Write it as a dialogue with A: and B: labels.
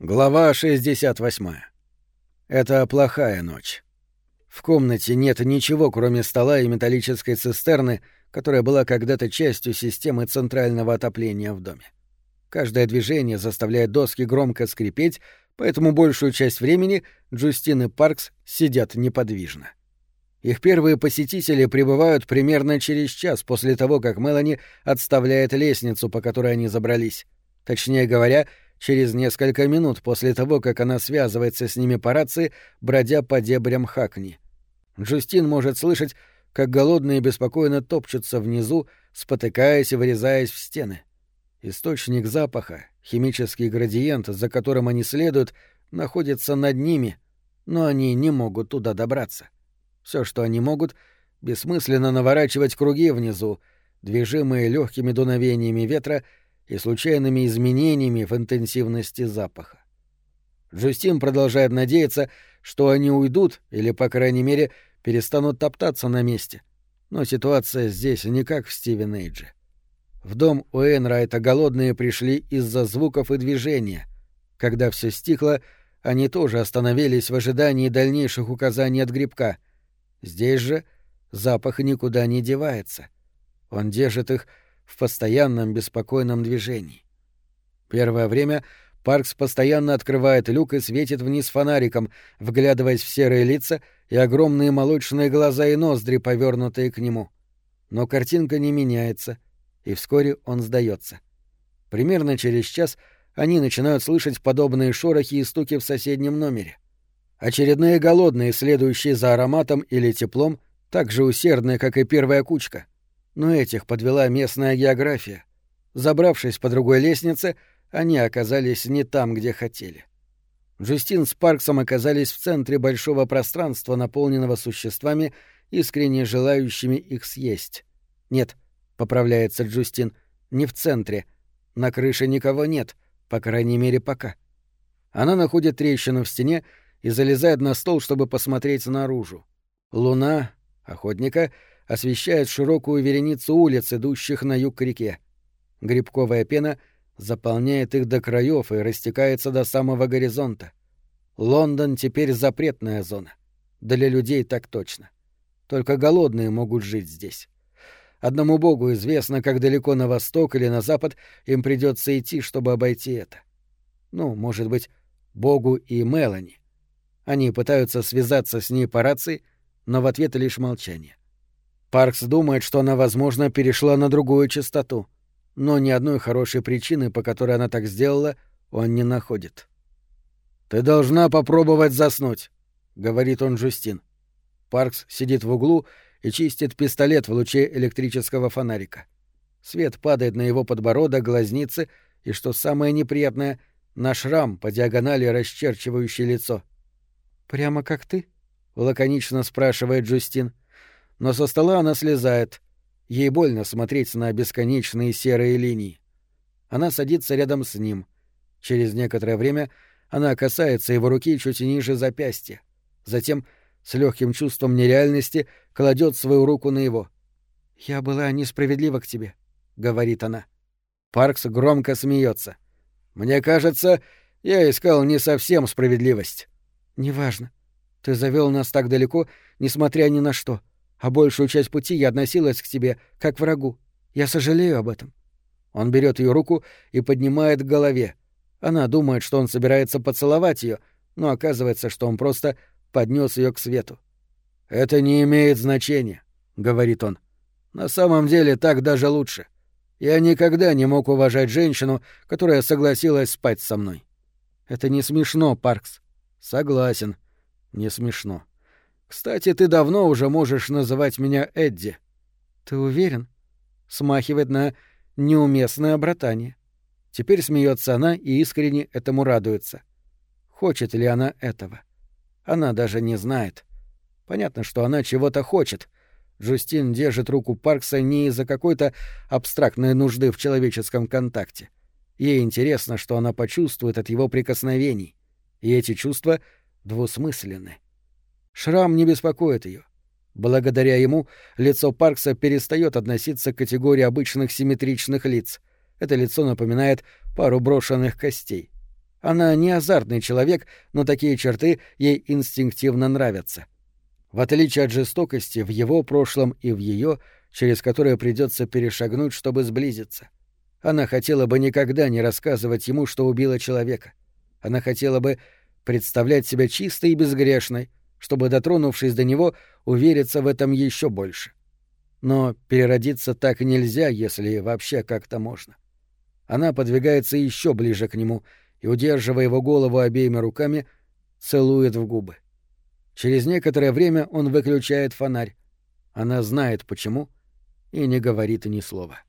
A: Глава 68. Это плохая ночь. В комнате нет ничего, кроме стола и металлической цистерны, которая была когда-то частью системы центрального отопления в доме. Каждое движение заставляет доски громко скрипеть, поэтому большую часть времени Джустин и Паркс сидят неподвижно. Их первые посетители прибывают примерно через час после того, как Мелани отставляет лестницу, по которой они забрались. Точнее говоря, через несколько минут после того, как она связывается с ними по рации, бродя по дебрям Хакни. Джустин может слышать, как голодные беспокойно топчутся внизу, спотыкаясь и вырезаясь в стены. Источник запаха, химический градиент, за которым они следуют, находится над ними, но они не могут туда добраться. Все, что они могут, бессмысленно наворачивать круги внизу, движимые легкими дуновениями ветра — и случайными изменениями в интенсивности запаха. Джустин продолжает надеяться, что они уйдут или, по крайней мере, перестанут топтаться на месте. Но ситуация здесь не как в Стивен Эйдже. В дом у Энрайта голодные пришли из-за звуков и движения. Когда все стихло, они тоже остановились в ожидании дальнейших указаний от грибка. Здесь же запах никуда не девается. Он держит их в постоянном беспокойном движении. Первое время Паркс постоянно открывает люк и светит вниз фонариком, вглядываясь в серые лица и огромные молочные глаза и ноздри, повернутые к нему. Но картинка не меняется, и вскоре он сдается. Примерно через час они начинают слышать подобные шорохи и стуки в соседнем номере. Очередные голодные, следующие за ароматом или теплом, так же усердные, как и первая кучка — но этих подвела местная география. Забравшись по другой лестнице, они оказались не там, где хотели. Джустин с Парксом оказались в центре большого пространства, наполненного существами, искренне желающими их съесть. «Нет», — поправляется Джустин, — «не в центре. На крыше никого нет, по крайней мере, пока». Она находит трещину в стене и залезает на стол, чтобы посмотреть наружу. Луна, охотника, освещает широкую вереницу улиц, идущих на юг к реке. Грибковая пена заполняет их до краев и растекается до самого горизонта. Лондон теперь запретная зона. Для людей так точно. Только голодные могут жить здесь. Одному богу известно, как далеко на восток или на запад им придется идти, чтобы обойти это. Ну, может быть, богу и Мелани. Они пытаются связаться с ней по рации, но в ответ лишь молчание. Паркс думает, что она, возможно, перешла на другую частоту, но ни одной хорошей причины, по которой она так сделала, он не находит. «Ты должна попробовать заснуть», — говорит он Джустин. Паркс сидит в углу и чистит пистолет в луче электрического фонарика. Свет падает на его подбородок, глазницы и, что самое неприятное, на шрам по диагонали, расчерчивающий лицо. «Прямо как ты?» — лаконично спрашивает Джустин но со стола она слезает. Ей больно смотреть на бесконечные серые линии. Она садится рядом с ним. Через некоторое время она касается его руки чуть ниже запястья. Затем, с легким чувством нереальности, кладет свою руку на его. «Я была несправедлива к тебе», — говорит она. Паркс громко смеется. «Мне кажется, я искал не совсем справедливость». «Неважно. Ты завел нас так далеко, несмотря ни на что а большую часть пути я относилась к тебе как к врагу. Я сожалею об этом». Он берет ее руку и поднимает к голове. Она думает, что он собирается поцеловать ее, но оказывается, что он просто поднес ее к свету. «Это не имеет значения», — говорит он. «На самом деле так даже лучше. Я никогда не мог уважать женщину, которая согласилась спать со мной». «Это не смешно, Паркс». «Согласен. Не смешно. Кстати, ты давно уже можешь называть меня Эдди. Ты уверен? Смахивает на неуместное братание. Теперь смеется она и искренне этому радуется. Хочет ли она этого? Она даже не знает. Понятно, что она чего-то хочет. Джустин держит руку Паркса не из-за какой-то абстрактной нужды в человеческом контакте. Ей интересно, что она почувствует от его прикосновений. И эти чувства двусмысленны. Шрам не беспокоит ее. Благодаря ему лицо Паркса перестает относиться к категории обычных симметричных лиц. Это лицо напоминает пару брошенных костей. Она не азартный человек, но такие черты ей инстинктивно нравятся. В отличие от жестокости в его прошлом и в ее, через которое придется перешагнуть, чтобы сблизиться. Она хотела бы никогда не рассказывать ему, что убила человека. Она хотела бы представлять себя чистой и безгрешной, чтобы, дотронувшись до него, увериться в этом еще больше. Но переродиться так нельзя, если вообще как-то можно. Она подвигается еще ближе к нему и, удерживая его голову обеими руками, целует в губы. Через некоторое время он выключает фонарь. Она знает почему и не говорит ни слова.